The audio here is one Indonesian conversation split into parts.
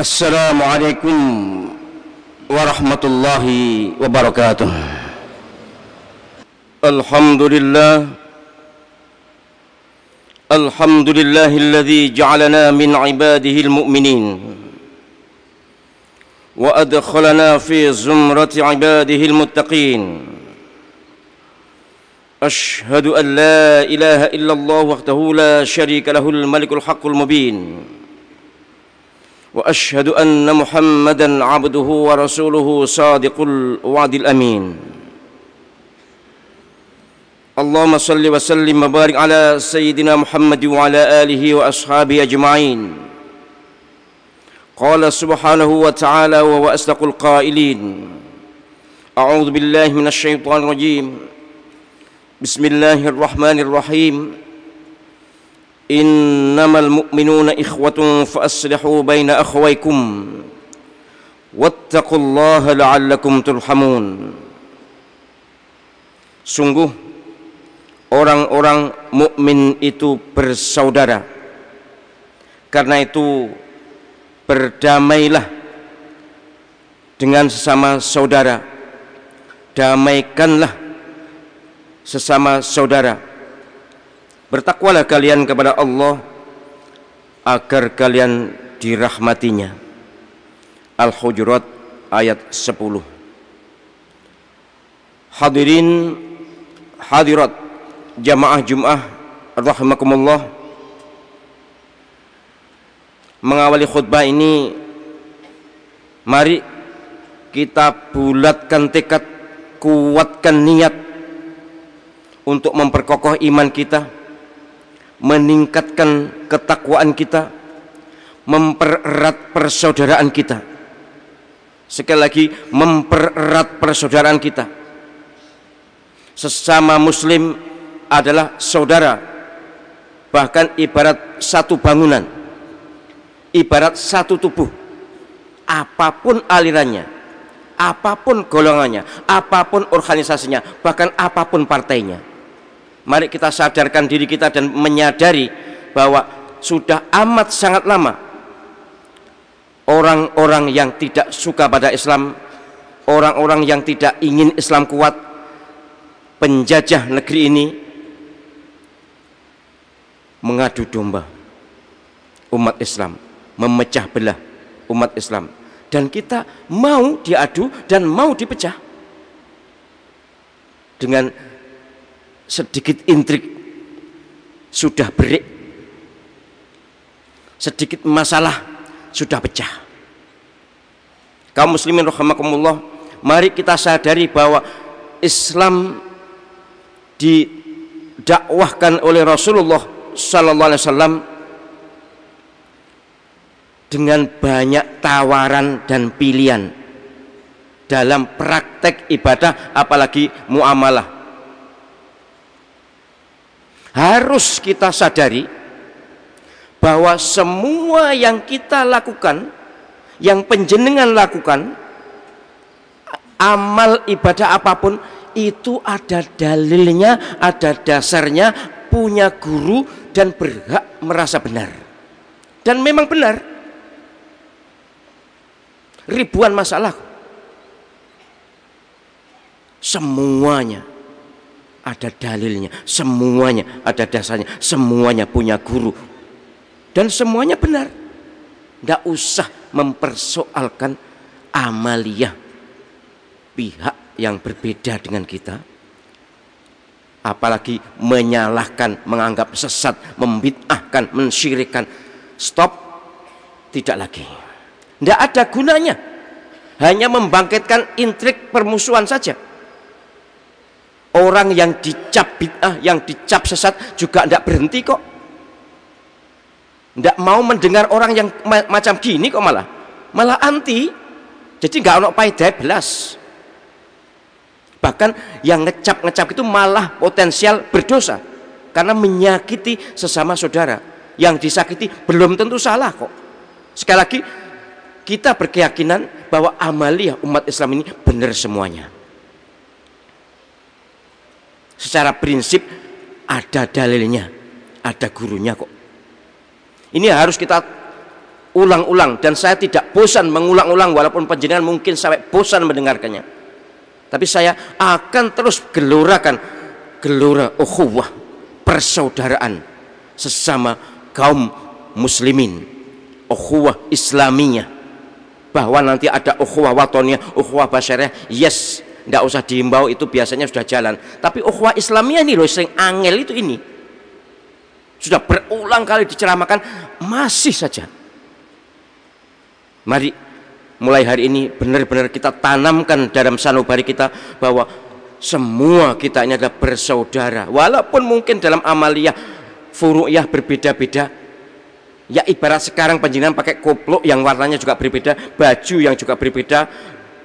السلام عليكم ورحمة الله وبركاته الحمد لله الحمد لله الذي جعلنا من عباده المؤمنين وأدخلنا في زمرة عباده المتقين أشهد أن لا إله إلا الله وحده لا وأشهد أن محمدا عبده ورسوله صادق الوعد الأمين. اللهم صل وسلم وبارك على سيدنا محمد وعلى آله وأصحابه أجمعين. قال سبحانه وتعالى وهو أصدق القائلين أعوذ بالله من الشيطان الرجيم. بسم الله الرحمن الرحيم. innamal mu'minuna ikhwatun faaslihu baina akhwaykum wattaqullaha la'allakum turhamun sungguh orang-orang mukmin itu bersaudara. Karena itu berdamailah dengan sesama saudara. Damaikanlah sesama saudara. Bertakwalah kalian kepada Allah agar kalian dirahmatinya. Al-Hujurat ayat 10. Hadirin hadirat jamaah Jumat rahimakumullah. Mengawali khutbah ini mari kita bulatkan tekad, kuatkan niat untuk memperkokoh iman kita meningkatkan ketakwaan kita, mempererat persaudaraan kita. Sekali lagi, mempererat persaudaraan kita. Sesama muslim adalah saudara, bahkan ibarat satu bangunan, ibarat satu tubuh. Apa pun alirannya, apa pun golongannya, apa pun organisasinya, bahkan apa pun partainya Mari kita sadarkan diri kita dan menyadari bahwa sudah amat sangat lama orang-orang yang tidak suka pada Islam, orang-orang yang tidak ingin Islam kuat, penjajah negeri ini mengadu domba umat Islam, memecah belah umat Islam. Dan kita mau diadu dan mau dipecah dengan sedikit intrik sudah berik. Sedikit masalah sudah pecah. Kaum muslimin rahimakumullah mari kita sadari bahwa Islam didakwahkan oleh Rasulullah sallallahu alaihi wasallam dengan banyak tawaran dan pilihan dalam praktek ibadah apalagi muamalah harus kita sadari bahwa semua yang kita lakukan yang penjenengan lakukan amal ibadah apa pun itu ada dalilnya ada dasarnya punya guru dan berhak merasa benar. Dan memang benar. Ribuan masalah. Semuanya ada dalilnya, semuanya ada dasarnya, semuanya punya guru. Dan semuanya benar. Tidak usah mempersoalkan amalia pihak yang berbeda dengan kita. Apalagi menyalahkan, menganggap sesat, membid'ahkan, mensyirikan. Stop, tidak lagi. Tidak ada gunanya. Hanya membangkitkan intrik permusuhan saja Orang yang dicap bid'ah, yang dicap sesat juga tidak berhenti kok. Tidak mau mendengar orang yang ma macam gini kok malah. Malah anti. Jadi nggak ono pahit belas. Bahkan yang ngecap-ngecap itu malah potensial berdosa. Karena menyakiti sesama saudara. Yang disakiti belum tentu salah kok. Sekali lagi, kita berkeyakinan bahwa amalia umat Islam ini benar semuanya secara prinsip ada dalilnya, ada gurunya kok. Ini harus kita ulang-ulang dan saya tidak bosan mengulang-ulang walaupun penjenengan mungkin sampai bosan mendengarkannya. Tapi saya akan terus gelorakan gelora ukhuwah persaudaraan sesama kaum muslimin ukhuwah islamiyah bahwa nanti ada ukhuwah watonia ukhuwah basyariah yes tidak usah diimbau itu biasanya sudah jalan. Tapi ukhuwah islamiyah ini loh sering angel itu ini. Sudah berulang kali diceramakan masih saja. Mari mulai hari ini benar-benar kita tanamkan dalam sanubari kita bahwa semua kita ini adalah bersaudara. Walaupun mungkin dalam amaliyah furu'iyah berbeda-beda ya ibarat sekarang penjenengan pakai koplok yang warnanya juga berbeda baju yang juga berbeda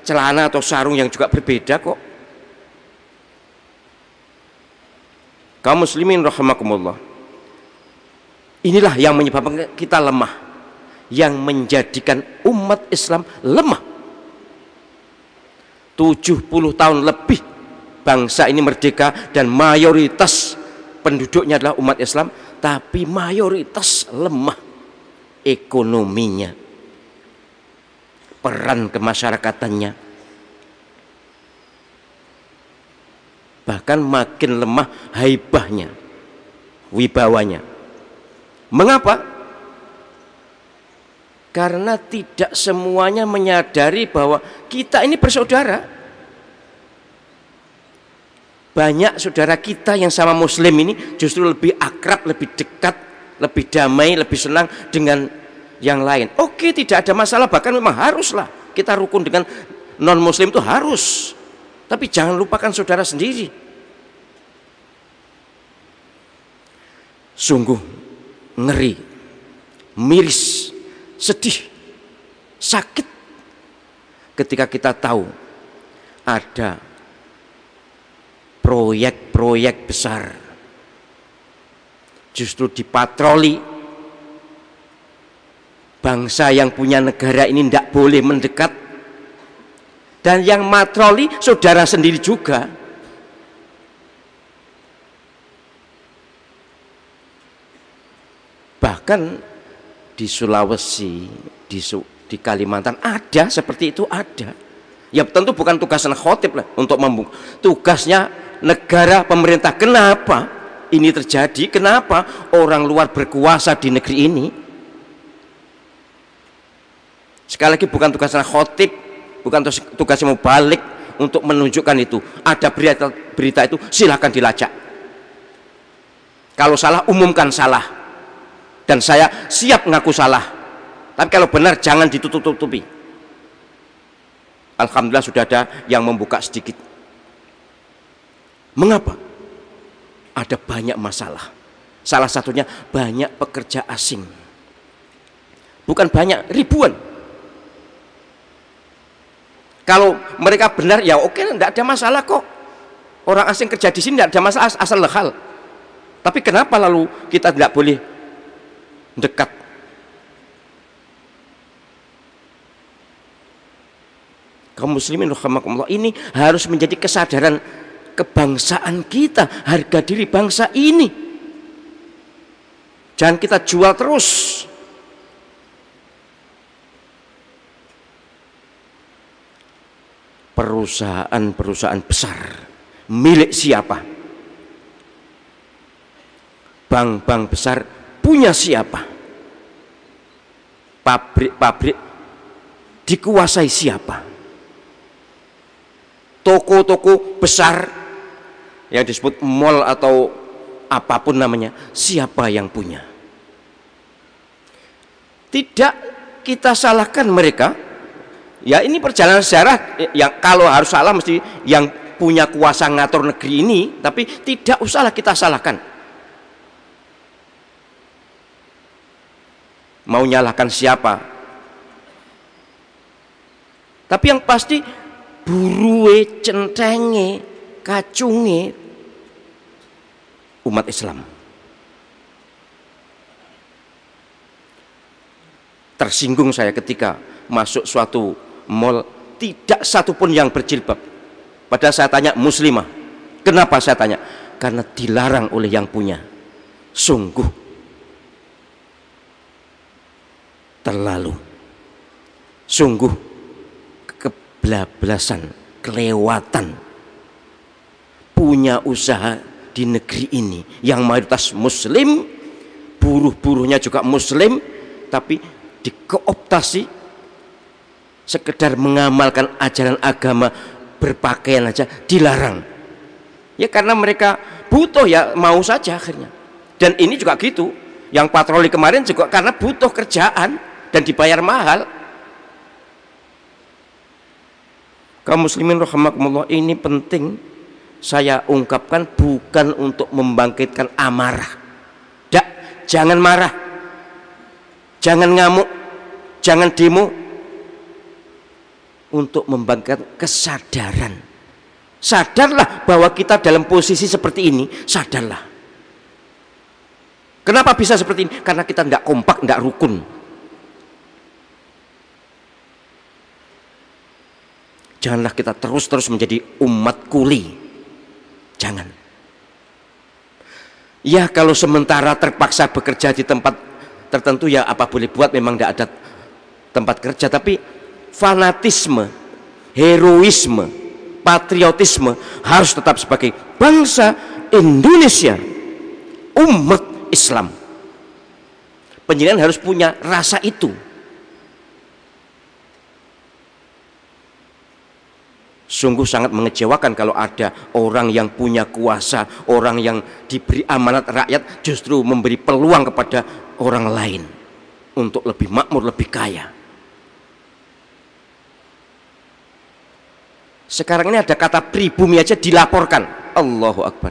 celana atau sarung yang juga berbeda kok. Kaum muslimin rahimakumullah. Inilah yang menyebabkan kita lemah yang menjadikan umat Islam lemah. 70 tahun lebih bangsa ini merdeka dan mayoritas penduduknya adalah umat Islam tapi mayoritas lemah ekonominya peran kemasyarakatannya bahkan makin lemah haibahnya wibawanya. Mengapa? Karena tidak semuanya menyadari bahwa kita ini bersaudara. Banyak saudara kita yang sama muslim ini justru lebih akrab, lebih dekat, lebih damai, lebih senang dengan yang lain. Oke, tidak ada masalah, bahkan memang haruslah kita rukun dengan non muslim itu harus. Tapi jangan lupakan saudara sendiri. Sungguh ngeri, miris, sedih, sakit ketika kita tahu ada proyek-proyek besar justru dipatroli bangsa yang punya negara ini tidak boleh mendekat. Dan yang matroli saudara sendiri juga. Bahkan di Sulawesi di, di Kalimantan ada seperti itu ada. Ya tentu bukan tugasnya khotib lah untuk membuka tugasnya negara pemerintah. Kenapa ini terjadi? Kenapa orang luar berkuasa di negeri ini Sekali lagi bukan tugasnya khotib, bukan tugasnya mau balik untuk menunjukkan itu. Ada berita berita itu silahkan dilacak. Kalau salah umumkan salah. Dan saya siap ngaku salah. Tapi kalau benar jangan ditutup-tutupi. Alhamdulillah sudah ada yang membuka sedikit. Mengapa? Ada banyak masalah. Salah satunya banyak pekerja asing. Bukan banyak, ribuan kalau mereka benar ya oke tidak ada masalah kok. Orang asing kerja di sini tidak ada masalah asal lekal. Tapi kenapa lalu kita tidak boleh dekat? Kaum muslimin rahimakumullah ini harus menjadi kesadaran kebangsaan kita, harga diri bangsa ini. Jangan kita jual terus perusahaan-perusahaan besar. Milik siapa? Bank-bank besar punya siapa? Pabrik-pabrik dikuasai siapa? Toko-toko besar yang disebut mall atau apa pun namanya siapa yang punya? Tidak kita salahkan mereka Ya ini perjalanan sejarah yang kalau harus salah mesti yang punya kuasa ngatur negeri ini, tapi tidak usahlah kita salahkan. Mau nyalahkan siapa? Tapi yang pasti burue, centenge, kacunge umat Islam. Tersinggung saya ketika masuk suatu mall tidak satupun yang berjilbab. Padahal saya tanya muslimah kenapa saya tanya? Karena dilarang oleh yang punya. Sungguh. Terlalu. Sungguh. Kebelablasan kelewatan. Punya usaha di negeri ini yang mayoritas muslim buruh-buruhnya juga muslim tapi dikooptasi sekedar mengamalkan ajaran agama berpakaian aja dilarang. Ya karena mereka butuh ya mau saja akhirnya. Dan ini juga gitu. Yang patroli kemarin juga karena butuh kerjaan dan dibayar mahal. Kaum muslimin rahimakumullah ini penting. Saya ungkapkan bukan untuk membangkitkan amarah. Dak, jangan marah. Jangan ngamuk. Jangan demo untuk membangkitkan kesadaran sadarlah bahwa kita dalam posisi seperti ini sadarlah Kenapa bisa seperti ini? Karena kita tidak kompak, tidak rukun. Janganlah kita terus-terus menjadi umat kuli. Jangan. Ya kalau sementara terpaksa bekerja di tempat tertentu ya apa boleh buat memang tidak ada tempat kerja. Tapi fanatisme, heroisme, patriotisme harus tetap sebagai bangsa Indonesia. Umat Islam. Penjenengan harus punya rasa itu. Sungguh sangat mengecewakan kalau ada orang yang punya kuasa, orang yang diberi amanat rakyat justru memberi peluang kepada orang lain untuk lebih makmur, lebih kaya. Sekarang ini ada kata pribumi aja dilaporkan. Allahu Akbar.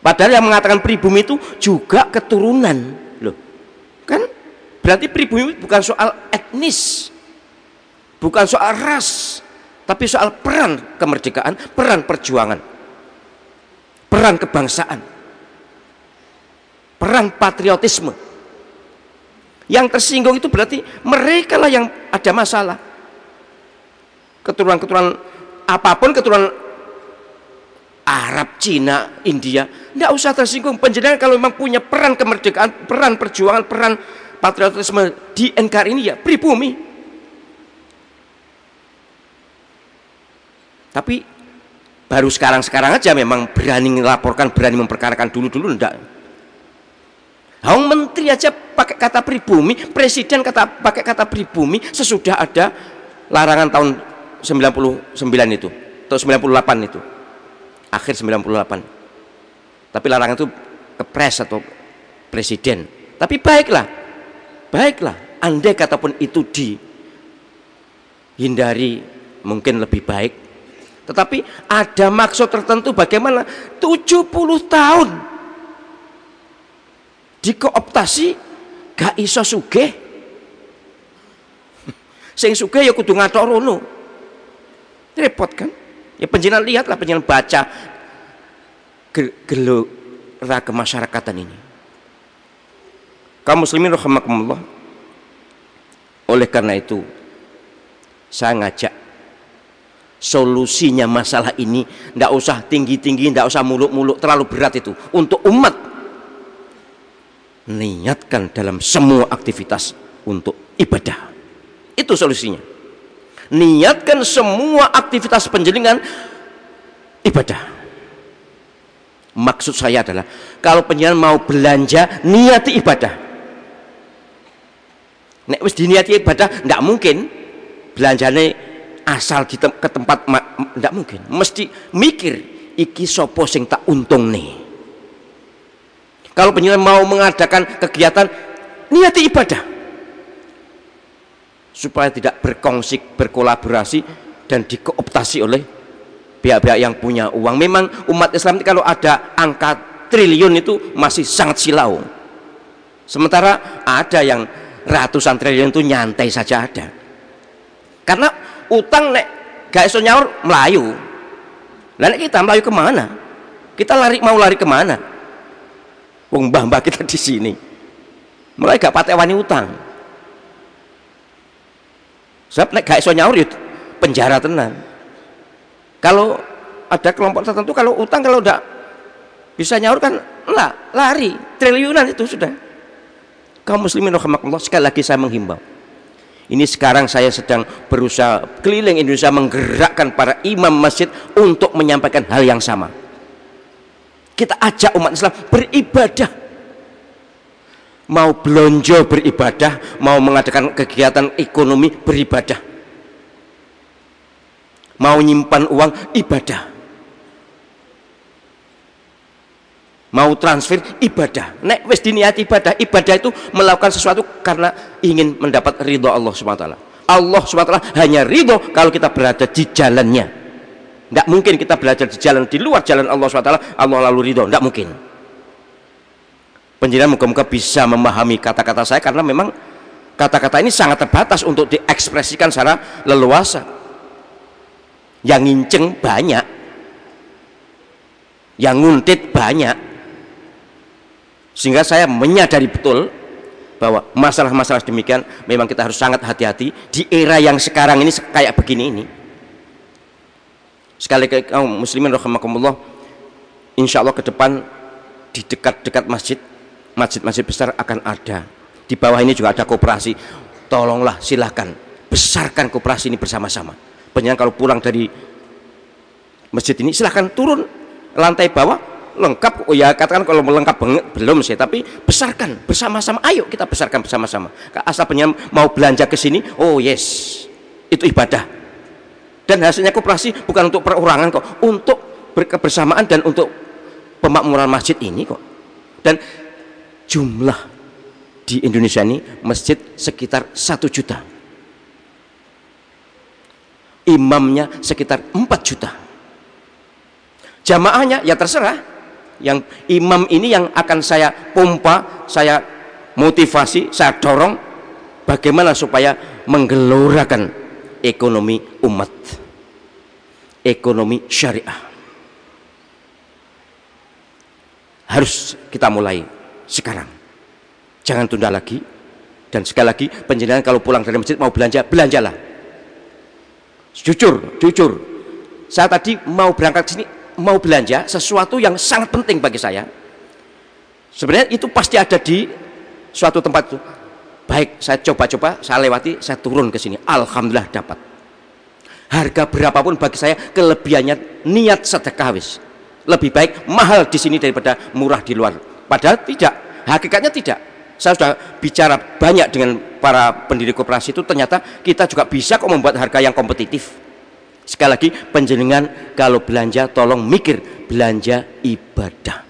Padahal yang mengatakan pribumi itu juga keturunan. Loh. Kan berarti pribumi bukan soal etnis. Bukan soal ras, tapi soal peran kemerdekaan, peran perjuangan. Peran kebangsaan. Peran patriotisme. Yang tersinggung itu berarti mereka lah yang ada masalah. Keturunan-keturunan apa pun keturunan Arab, Cina, India, tidak usah tersinggung. Penjenengan kalau memang punya peran kemerdekaan, peran perjuangan, peran patriotisme di NKRI ini ya pribumi. Tapi baru sekarang-sekarang aja memang berani melaporkan, berani memperkarakan dulu-dulu enggak. Hong menteri aja pakai kata pribumi, presiden kata pakai kata pribumi sesudah ada larangan tahun 99 itu atau 98 itu. Akhir 98 tapi larangan itu ke pres atau presiden. Tapi baiklah baiklah. Andai katapun itu dihindari mungkin lebih baik. Tetapi ada maksud tertentu bagaimana 70 tahun dikooptasi gak iso sugih. Sing sugih ya kudu ngatok rono repot kan Ya penjenengan lihatlah penjenengan baca gelora kemasyarakatan ini. Kaum muslimin rahimakumullah. Oleh karena itu saya ngajak solusinya masalah ini tidak usah tinggi-tinggi, tidak usah muluk-muluk terlalu berat itu untuk umat niatkan dalam semua aktivitas untuk ibadah itu solusinya niatkan semua aktivitas penjelingan ibadah. Maksud saya adalah kalau penjenengan mau belanja niati ibadah. Nek wis diniati ibadah tidak mungkin. Belanjane asal di ke tempat tidak mungkin. Mesti mikir iki sopo sing tak untung nih? Kalau penjenengan mau mengadakan kegiatan niati ibadah supaya tidak berkongsi, berkolaborasi dan dikooptasi oleh pihak-pihak yang punya uang. Memang umat Islam ini kalau ada angka triliun itu masih sangat silau. Sementara ada yang ratusan triliun itu nyantai saja ada. Karena utang nek gak iso nyaur melayu. Lalu kita melayu ke mana? Kita lari mau lari ke mana? Wong mbah-mbah kita di sini. Mulai gak patek wani utang sebab nek gak iso nyaur ya penjara tenan kalau ada kelompok tertentu kalau utang kalau udah bisa nyaur kan lah lari triliunan itu sudah kaum muslimin rahimakumullah sekali lagi saya menghimbau ini sekarang saya sedang berusaha keliling Indonesia menggerakkan para imam masjid untuk menyampaikan hal yang sama. Kita ajak umat Islam beribadah. Mau belonjo beribadah, mau mengadakan kegiatan ekonomi beribadah. Mau nyimpan uang ibadah. mau transfer ibadah nek wis diniati ibadah ibadah itu melakukan sesuatu karena ingin mendapat ridho Allah SWT Allah SWT hanya ridho kalau kita berada di jalannya tidak mungkin kita belajar di jalan di luar jalan Allah SWT Allah lalu ridho tidak mungkin penjelasan muka-muka bisa memahami kata-kata saya karena memang kata-kata ini sangat terbatas untuk diekspresikan secara leluasa. Yang nginceng banyak. Yang nguntit banyak. Sehingga saya menyadari betul bahwa masalah-masalah demikian memang kita harus sangat hati-hati di era yang sekarang ini kayak begini ini. Sekali kaum muslimin rahimakumullah insya Allah ke depan di dekat-dekat masjid masjid-masjid besar akan ada. Di bawah ini juga ada kooperasi tolonglah silahkan besarkan kooperasi ini bersama-sama. Penyanyi kalau pulang dari masjid ini silahkan turun lantai bawah. Lengkap. Oh ya katakan kalau lengkap banget belum sih tapi besarkan bersama-sama. Ayo kita besarkan bersama-sama. Asal penyam mau belanja ke sini oh yes itu ibadah. Dan hasilnya koperasi bukan untuk perorangan kok untuk berkebersamaan dan untuk pemakmuran masjid ini kok. Dan jumlah di Indonesia ini masjid sekitar satu juta. Imamnya sekitar 4 juta. Jamaahnya ya terserah. Yang imam ini yang akan saya pompa saya motivasi saya dorong bagaimana supaya menggelorakan ekonomi umat ekonomi syariah. Harus kita mulai sekarang. Jangan tunda lagi. Dan sekali lagi penjelasan kalau pulang dari masjid mau belanja belanjalah. Jujur jujur. Saya tadi mau berangkat sini mau belanja sesuatu yang sangat penting bagi saya. Sebenarnya itu pasti ada di suatu tempat itu. Baik saya coba-coba saya lewati saya turun ke sini. Alhamdulillah dapat. Harga berapapun bagi saya kelebihannya niat sedekah wis. Lebih baik mahal di sini daripada murah di luar padahal tidak hakikatnya tidak saya sudah bicara banyak dengan para pendiri koperasi itu ternyata kita juga bisa kok membuat harga yang kompetitif Sekali lagi penjenengan kalau belanja tolong mikir belanja ibadah.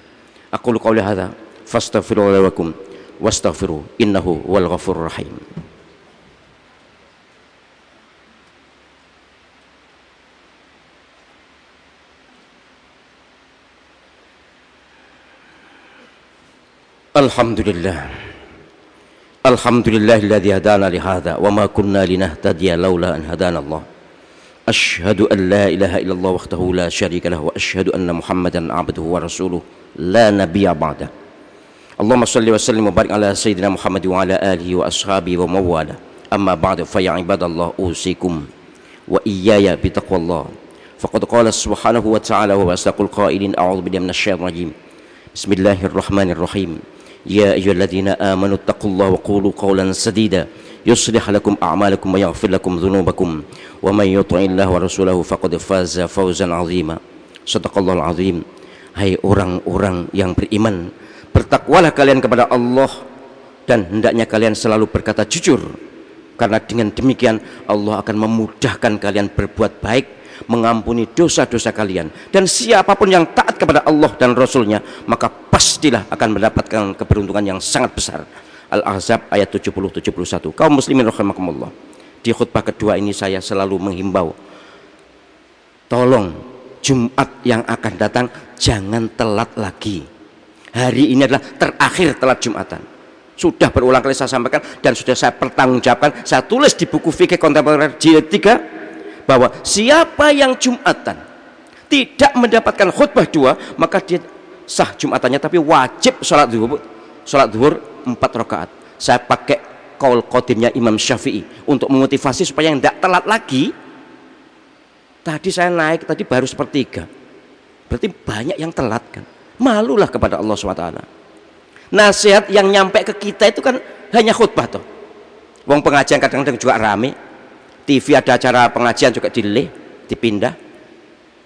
Aku lu qauli hadza fastaghfiru lakum wastaghfiru innahu wal ghafurur rahim. Alhamdulillah Alhamdulillahilladzi hadana li hadza wa ma kunna linahtadiya laula an hadana Allah أشهد أن لا إله إلا الله وحده لا شريك له وأشهد أن محمدا عبده ورسوله لا نبي بعده. اللهم صل وسلم وبارك على سيدنا محمد وعلى آله وأصحابه ومواله. أما بعد فيا عباد الله أوصيكم وإياي بتقوى الله. فقد قال سبحانه وتعالى وأصدق القائلين أعوذ بالله من الشيطان الرجيم. بسم الله الرحمن الرحيم. يا أيها الذين آمنوا اتقوا الله وقولوا قولا سديدا يصلح لكم أعمالكم ويغفر لكم ذنوبكم ومن يطع الله ورسوله فقد فاز فوزا عظيما صدق الله العظيم Hai orang-orang yang beriman Bertakwalah kalian kepada Allah Dan hendaknya kalian selalu berkata jujur Karena dengan demikian Allah akan memudahkan kalian berbuat baik Mengampuni dosa-dosa kalian. Dan siapa pun yang taat kepada Allah dan Rasulnya Maka pastilah akan mendapatkan keberuntungan yang sangat besar. Al-Ahzab ayat 70-71 kaum muslimin rahimakumullah. Di khutbah kedua ini saya selalu menghimbau tolong Jumat yang akan datang jangan telat lagi. Hari ini adalah terakhir telat Jumatan. Sudah berulang kali saya sampaikan dan sudah saya pertanggungjawabkan. Saya tulis di buku fikih kontemporer jilid 3 bahwa siapa yang Jumatan tidak mendapatkan khutbah dua maka dia sah Jumatannya tapi wajib sholat zuhur sholat zuhur empat rakaat. Saya pakai kaul kodimnya Imam Syafi'i untuk memotivasi supaya tidak telat lagi. Tadi saya naik tadi baru sepertiga. Berarti banyak yang telat kan? Malulah kepada Allah SWT nasihat yang nyampe ke kita itu kan hanya khutbah toh. Wong pengajian kadang-kadang juga rame TV ada acara pengajian juga dileh dipindah.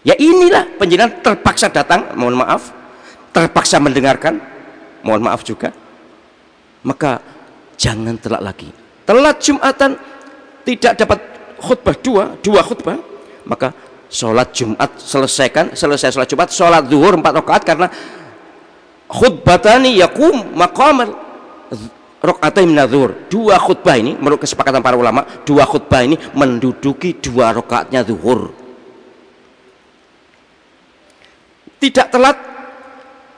Ya inilah penjenengan terpaksa datang mohon maaf. Terpaksa mendengarkan mohon maaf juga. Maka jangan telat lagi. Telat Jumatan tidak dapat khutbah dua dua khutbah maka sholat Jumat selesaikan selesai sholat Jumat sholat zuhur empat rakaat karena khutbatani yakum maqamal rakaat minadzur dua khutbah ini menurut kesepakatan para ulama dua khutbah ini menduduki dua rakaatnya zuhur. Tidak telat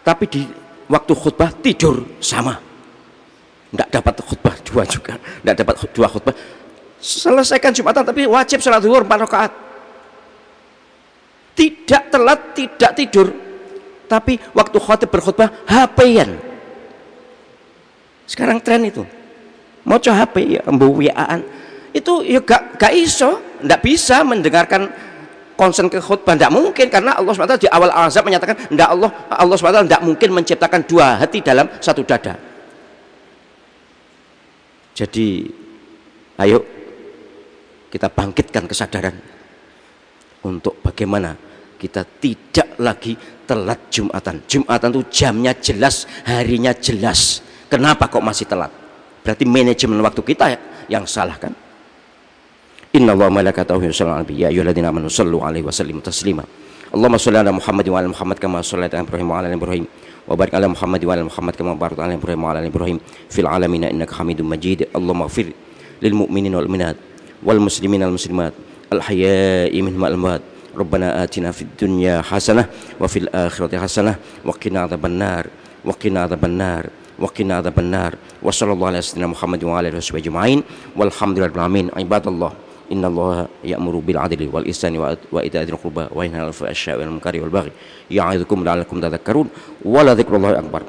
tapi di waktu khutbah tidur sama. Tidak dapat khutbah dua juga. Tidak dapat dua khutbah. Selesaikan Jumatan tapi wajib sholat zuhur empat rakaat. Tidak telat tidak tidur. Tapi waktu khutbah berkhutbah HP-an sekarang tren itu. Coba HP ya itu ya gak, gak iso. Tidak bisa mendengarkan konsen ke khutbah. Tidak mungkin karena Allah SWT di awal azab menyatakan tidak Allah Allah SWT tidak mungkin menciptakan dua hati dalam satu dada. Jadi ayo kita bangkitkan kesadaran untuk bagaimana kita tidak lagi telat Jumatan. Jumatan itu jamnya jelas, harinya jelas. Kenapa kok masih telat? Berarti manajemen waktu kita ya yang salah kan? Inna wa malakatahu yusalluna ya ayyuhalladzina amanu sallu alaihi wa sallimu taslima. Allahumma shalli ala Muhammad wa ala Muhammad kama shallaita ala Ibrahim wa ala Ibrahim wa barik ala Muhammad wa ala Muhammad kama barik ala Ibrahim wa ala Ibrahim fil alamina innaka hamidun Majid. Allahumma ighfir lil mu'minin wal minat wal muslimin al muslimat al hayai min al amwat. Rabbana atina fid dunya hasanah wa fil akhirati hasanah wa qina adhaban nar wa qina adhaban nar wa ada adzabannar wa sallallahu ala sayyidina Muhammad wa ala alihi wasallam ya'muru bil adli wal ihsani wa ita'i dzil qurba wa yanha 'anil fahsya'i wal munkari wal baghi. Ya'idzukum la'allakum tadhakkarun. Akbar.